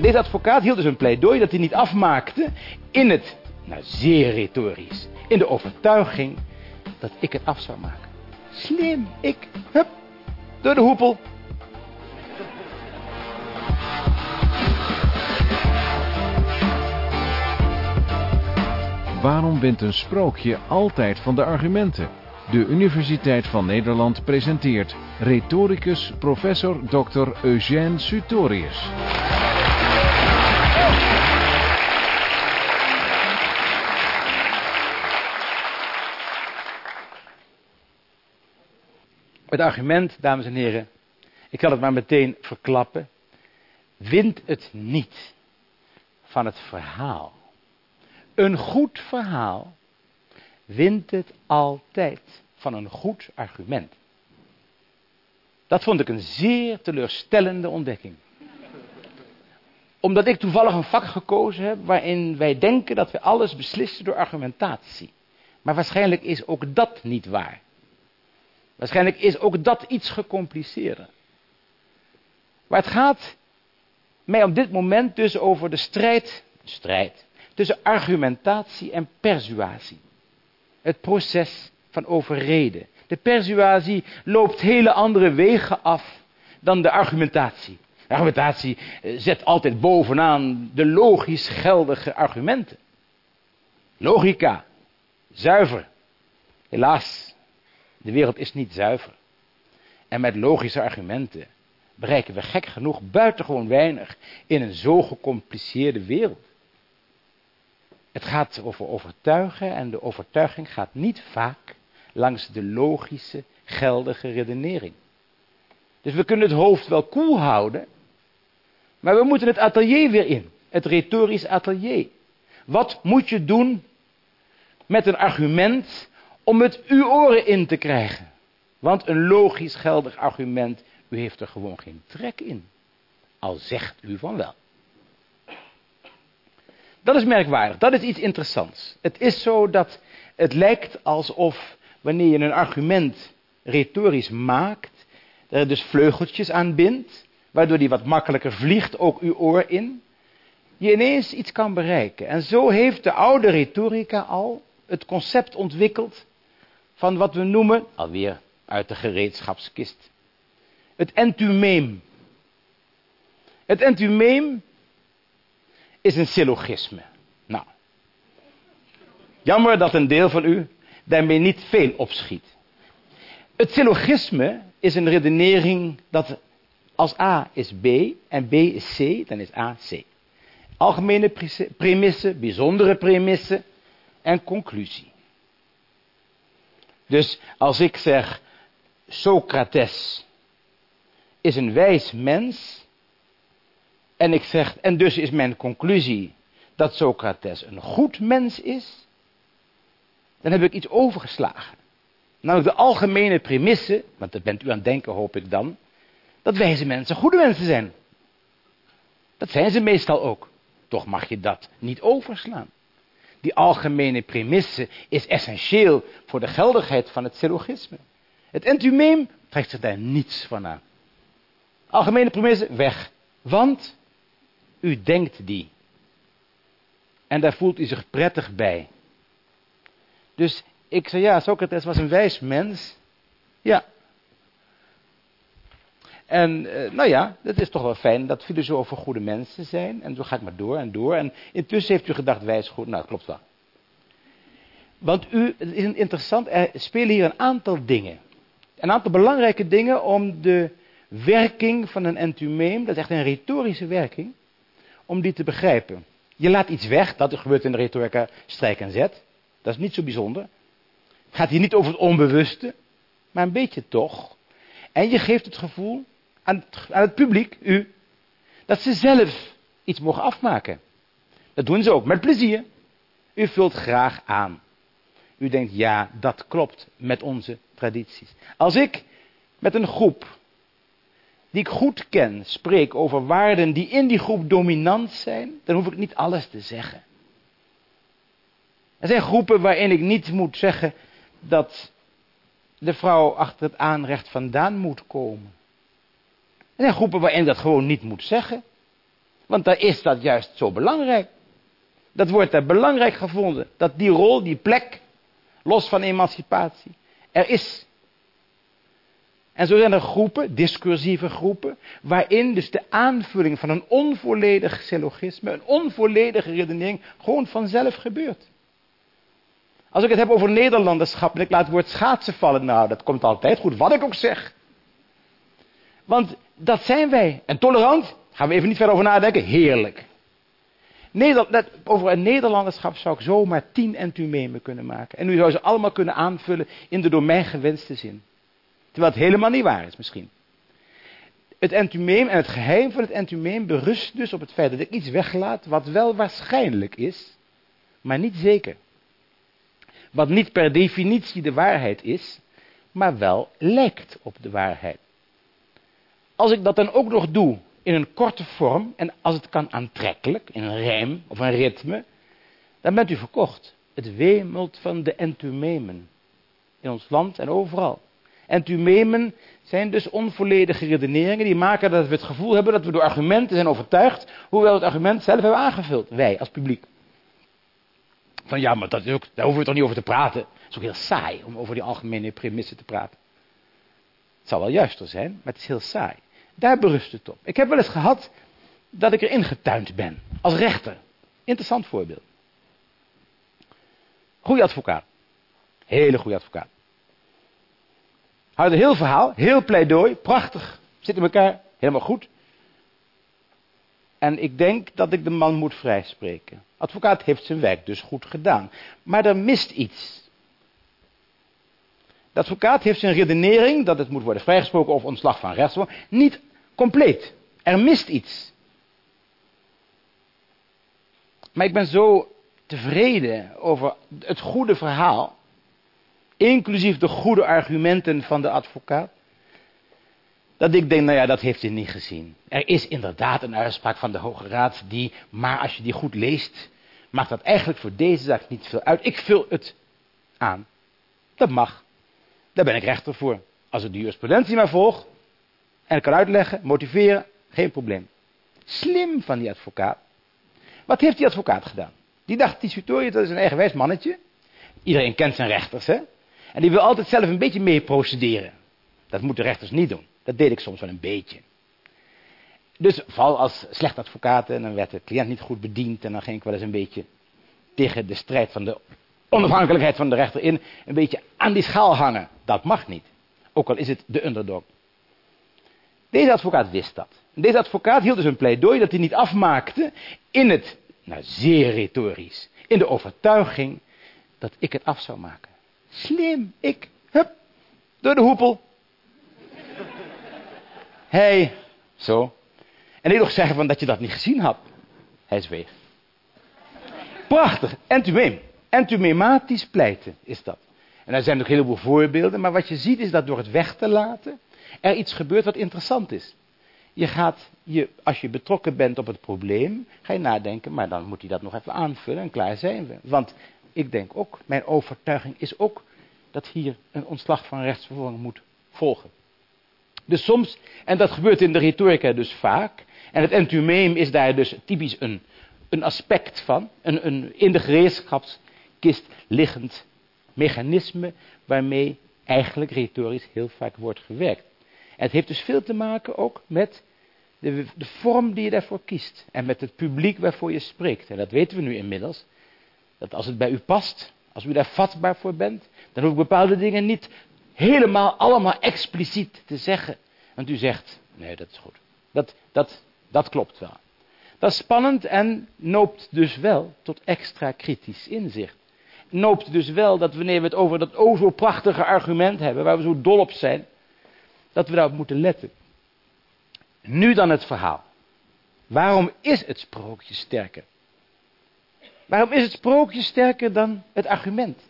Deze advocaat hield dus een pleidooi dat hij niet afmaakte in het, nou zeer retorisch, in de overtuiging dat ik het af zou maken. Slim, ik, hup, door de hoepel. Waarom wint een sprookje altijd van de argumenten? De Universiteit van Nederland presenteert retoricus professor Dr. Eugène Sutorius. Het argument, dames en heren, ik kan het maar meteen verklappen, wint het niet van het verhaal. Een goed verhaal wint het altijd van een goed argument. Dat vond ik een zeer teleurstellende ontdekking. Omdat ik toevallig een vak gekozen heb waarin wij denken dat we alles beslissen door argumentatie. Maar waarschijnlijk is ook dat niet waar. Waarschijnlijk is ook dat iets gecompliceerder. Maar het gaat mij op dit moment dus over de strijd, strijd tussen argumentatie en persuasie. Het proces van overreden. De persuasie loopt hele andere wegen af dan de argumentatie. De argumentatie eh, zet altijd bovenaan de logisch geldige argumenten. Logica, zuiver. Helaas, de wereld is niet zuiver. En met logische argumenten bereiken we gek genoeg buitengewoon weinig in een zo gecompliceerde wereld. Het gaat over overtuigen en de overtuiging gaat niet vaak langs de logische, geldige redenering. Dus we kunnen het hoofd wel koel houden, maar we moeten het atelier weer in. Het retorisch atelier. Wat moet je doen met een argument om het uw oren in te krijgen? Want een logisch geldig argument, u heeft er gewoon geen trek in. Al zegt u van wel. Dat is merkwaardig, dat is iets interessants. Het is zo dat het lijkt alsof wanneer je een argument retorisch maakt, er dus vleugeltjes aan bindt, waardoor die wat makkelijker vliegt, ook uw oor in, je ineens iets kan bereiken. En zo heeft de oude retorica al het concept ontwikkeld van wat we noemen, alweer uit de gereedschapskist, het entumeem. Het entumeem is een syllogisme. Nou, jammer dat een deel van u daarmee niet veel opschiet. Het syllogisme is een redenering dat als A is B en B is C, dan is A C. Algemene premisse, bijzondere premisse en conclusie. Dus als ik zeg, Socrates is een wijs mens, en ik zeg, en dus is mijn conclusie dat Socrates een goed mens is, dan heb ik iets overgeslagen. Namelijk de algemene premisse, want daar bent u aan het denken hoop ik dan, dat wijze mensen goede mensen zijn. Dat zijn ze meestal ook. Toch mag je dat niet overslaan. Die algemene premisse is essentieel voor de geldigheid van het syllogisme. Het entumeem trekt zich daar niets van aan. Algemene premisse, weg. Want u denkt die. En daar voelt u zich prettig bij. Dus ik zei, ja, Socrates was een wijs mens. Ja. En eh, nou ja, het is toch wel fijn dat filosofen goede mensen zijn. En zo ga ik maar door en door. En intussen heeft u gedacht, wijs goed. Nou, klopt wel. Want u, het is interessant, er spelen hier een aantal dingen. Een aantal belangrijke dingen om de werking van een entumeem, dat is echt een retorische werking, om die te begrijpen. Je laat iets weg, dat gebeurt in de retorica strijk en zet. Dat is niet zo bijzonder. Het gaat hier niet over het onbewuste, maar een beetje toch. En je geeft het gevoel aan het, publiek, u, dat ze zelf iets mogen afmaken. Dat doen ze ook, met plezier. U vult graag aan. U denkt, ja, dat klopt met onze tradities. Als ik met een groep die ik goed ken, spreek over waarden die in die groep dominant zijn, dan hoef ik niet alles te zeggen. Er zijn groepen waarin ik niet moet zeggen dat de vrouw achter het aanrecht vandaan moet komen. Er zijn groepen waarin dat gewoon niet moet zeggen. Want daar is dat juist zo belangrijk. Dat wordt daar belangrijk gevonden. Dat die rol, die plek, los van emancipatie, er is. En zo zijn er groepen, discursieve groepen, waarin dus de aanvulling van een onvolledig syllogisme, een onvolledige redenering, gewoon vanzelf gebeurt. Als ik het heb over Nederlanderschap en ik laat het woord schaatsen vallen, nou, dat komt altijd goed, wat ik ook zeg. Want dat zijn wij. En tolerant, gaan we even niet verder over nadenken, heerlijk. Over het Nederlanderschap zou ik zomaar tien entumemen kunnen maken. En u zou ze allemaal kunnen aanvullen in de door mij gewenste zin. Terwijl het helemaal niet waar is misschien. Het entumeem en het geheim van het entumeem berust dus op het feit dat ik iets weglaat wat wel waarschijnlijk is, maar niet zeker. Wat niet per definitie de waarheid is, maar wel lijkt op de waarheid. Als ik dat dan ook nog doe in een korte vorm en als het kan aantrekkelijk, in een rijm of een ritme, dan bent u verkocht. Het wemelt van de entumemen in ons land en overal. Entumemen zijn dus onvolledige redeneringen die maken dat we het gevoel hebben dat we door argumenten zijn overtuigd, hoewel het argument zelf hebben aangevuld, wij als publiek. Van ja, maar dat is ook, daar hoeven we toch niet over te praten. Het is ook heel saai om over die algemene premissen te praten. Het zal wel juister zijn, maar het is heel saai. Daar berust het op. Ik heb wel eens gehad dat ik erin getuind ben. Als rechter. Interessant voorbeeld. Goeie advocaat. Hele goede advocaat. Houdt een heel verhaal, heel pleidooi, prachtig. Zit in elkaar, helemaal goed. En ik denk dat ik de man moet vrijspreken. Advocaat heeft zijn werk dus goed gedaan. Maar er mist iets. De advocaat heeft zijn redenering dat het moet worden vrijgesproken of ontslag van rechtsvorm niet compleet. Er mist iets. Maar ik ben zo tevreden over het goede verhaal, inclusief de goede argumenten van de advocaat, dat ik denk, nou ja, dat heeft hij niet gezien. Er is inderdaad een uitspraak van de Hoge Raad die, maar als je die goed leest, maakt dat eigenlijk voor deze zaak niet veel uit. Ik vul het aan. Dat mag. Daar ben ik rechter voor. Als ik de jurisprudentie maar volg, en kan uitleggen, motiveren, geen probleem. Slim van die advocaat. Wat heeft die advocaat gedaan? Die dacht, die Sutorius, dat is een eigenwijs mannetje. Iedereen kent zijn rechters, hè? En die wil altijd zelf een beetje mee procederen. Dat moeten rechters niet doen. Dat deed ik soms wel een beetje. Dus vooral als slecht advocaat, en dan werd de cliënt niet goed bediend, en dan ging ik wel eens een beetje tegen de strijd van de onafhankelijkheid van de rechter in, een beetje aan die schaal hangen. Dat mag niet. Ook al is het de underdog. Deze advocaat wist dat. Deze advocaat hield dus een pleidooi dat hij niet afmaakte in het, nou zeer retorisch, in de overtuiging dat ik het af zou maken. Slim, ik, hup, door de hoepel. Hij, zo. En ik nog zeggen van dat je dat niet gezien had. Hij zweeg. Prachtig, entumeem. Entumematisch pleiten is dat. En er zijn nog een heleboel voorbeelden, maar wat je ziet is dat door het weg te laten, er iets gebeurt wat interessant is. Je gaat, je, als je betrokken bent op het probleem, ga je nadenken, maar dan moet hij dat nog even aanvullen en klaar zijn we. Want ik denk ook, mijn overtuiging is ook dat hier een ontslag van rechtsvervolging moet volgen. Dus soms, en dat gebeurt in de retorica dus vaak, en het entumeem is daar dus typisch een, een aspect van, een, een in de gereedschapskist liggend mechanisme waarmee eigenlijk retorisch heel vaak wordt gewerkt. Het heeft dus veel te maken ook met de, de vorm die je daarvoor kiest. En met het publiek waarvoor je spreekt. En dat weten we nu inmiddels. Dat als het bij u past, als u daar vatbaar voor bent, dan hoef ik bepaalde dingen niet helemaal allemaal expliciet te zeggen. Want u zegt, nee dat is goed. Dat, dat, dat klopt wel. Dat is spannend en noopt dus wel tot extra kritisch inzicht. Noopt dus wel dat wanneer we het over dat o zo prachtige argument hebben, waar we zo dol op zijn, dat we daarop moeten letten. Nu dan het verhaal. Waarom is het sprookje sterker? Waarom is het sprookje sterker dan het argument?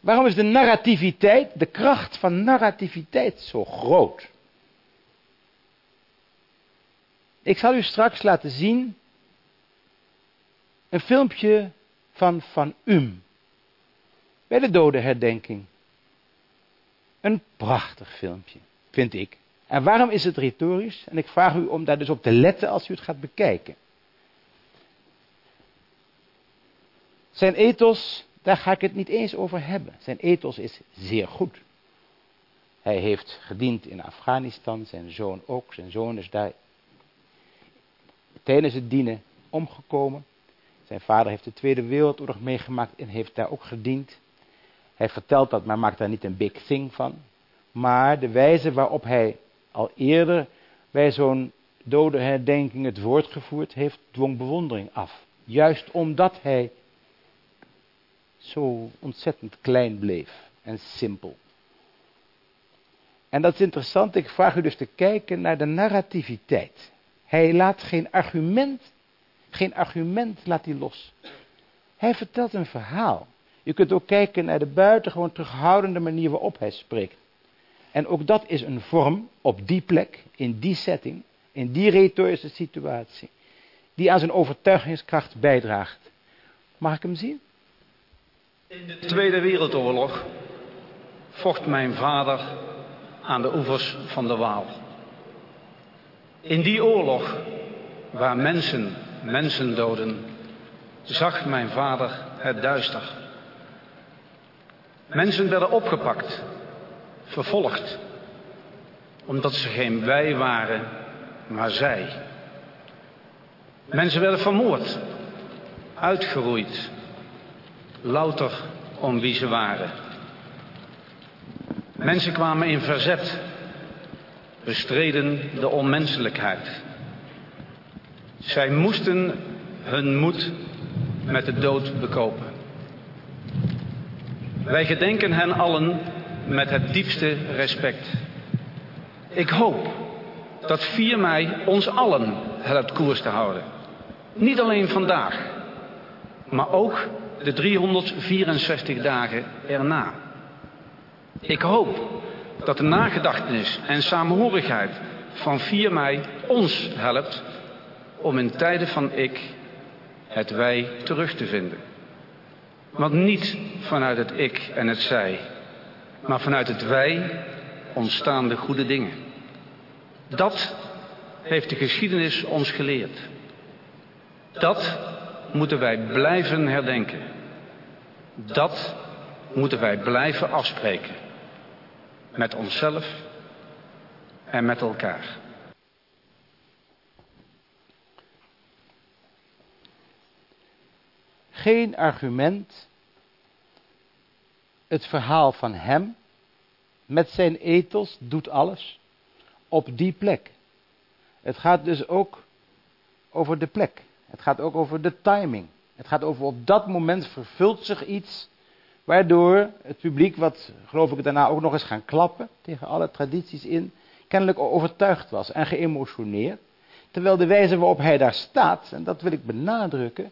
Waarom is de narrativiteit, de kracht van narrativiteit zo groot? Ik zal u straks laten zien een filmpje van Van Um. Bij de dodenherdenking. Een prachtig filmpje, vind ik. En waarom is het retorisch? En ik vraag u om daar dus op te letten als u het gaat bekijken. Zijn ethos, daar ga ik het niet eens over hebben. Zijn ethos is zeer goed. Hij heeft gediend in Afghanistan, zijn zoon ook. Zijn zoon is daar tijdens het dienen omgekomen. Zijn vader heeft de Tweede Wereldoorlog meegemaakt en heeft daar ook gediend. Hij vertelt dat, maar maakt daar niet een big thing van. Maar de wijze waarop hij al eerder bij zo'n dode herdenking het woord gevoerd heeft, dwong bewondering af. Juist omdat hij zo ontzettend klein bleef en simpel. En dat is interessant, ik vraag u dus te kijken naar de narrativiteit. Hij laat geen argument, geen argument laat hij los. Hij vertelt een verhaal. Je kunt ook kijken naar de buitengewoon terughoudende manier waarop hij spreekt. En ook dat is een vorm op die plek, in die setting, in die retorische situatie, die aan zijn overtuigingskracht bijdraagt. Mag ik hem zien? In de Tweede Wereldoorlog vocht mijn vader aan de oevers van de Waal. In die oorlog, waar mensen mensen doden, zag mijn vader het duister. Mensen werden opgepakt, vervolgd, omdat ze geen wij waren, maar zij. Mensen werden vermoord, uitgeroeid, louter om wie ze waren. Mensen kwamen in verzet, bestreden de onmenselijkheid. Zij moesten hun moed met de dood bekopen. Wij gedenken hen allen met het diepste respect. Ik hoop dat 4 mei ons allen helpt koers te houden. Niet alleen vandaag, maar ook de 364 dagen erna. Ik hoop dat de nagedachtenis en samenhorigheid van 4 mei ons helpt om in tijden van ik het wij terug te vinden. Want niet vanuit het ik en het zij, maar vanuit het wij ontstaan de goede dingen. Dat heeft de geschiedenis ons geleerd. Dat moeten wij blijven herdenken. Dat moeten wij blijven afspreken. Met onszelf en met elkaar. Geen argument. Het verhaal van hem met zijn ethos doet alles op die plek. Het gaat dus ook over de plek. Het gaat ook over de timing. Het gaat over op dat moment vervult zich iets waardoor het publiek, wat geloof ik daarna ook nog eens gaan klappen tegen alle tradities in, kennelijk overtuigd was en geëmotioneerd. Terwijl de wijze waarop hij daar staat, en dat wil ik benadrukken,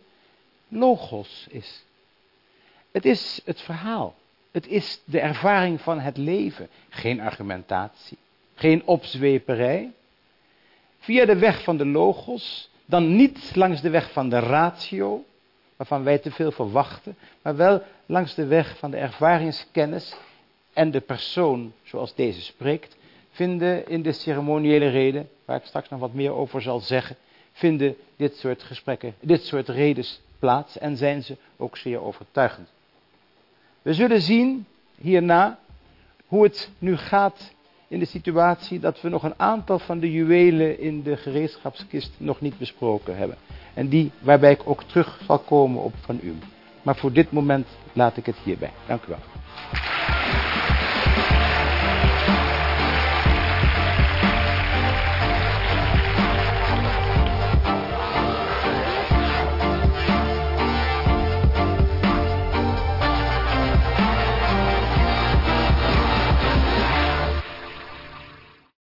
logos is. Het is het verhaal. Het is de ervaring van het leven. Geen argumentatie. Geen opzweperij. Via de weg van de logos. Dan niet langs de weg van de ratio. Waarvan wij te veel verwachten. Maar wel langs de weg van de ervaringskennis. En de persoon zoals deze spreekt. Vinden in de ceremoniële reden. Waar ik straks nog wat meer over zal zeggen. Vinden dit soort gesprekken. Dit soort redes plaats. En zijn ze ook zeer overtuigend. We zullen zien hierna hoe het nu gaat in de situatie dat we nog een aantal van de juwelen in de gereedschapskist nog niet besproken hebben. En die waarbij ik ook terug zal komen op van u. Maar voor dit moment laat ik het hierbij. Dank u wel.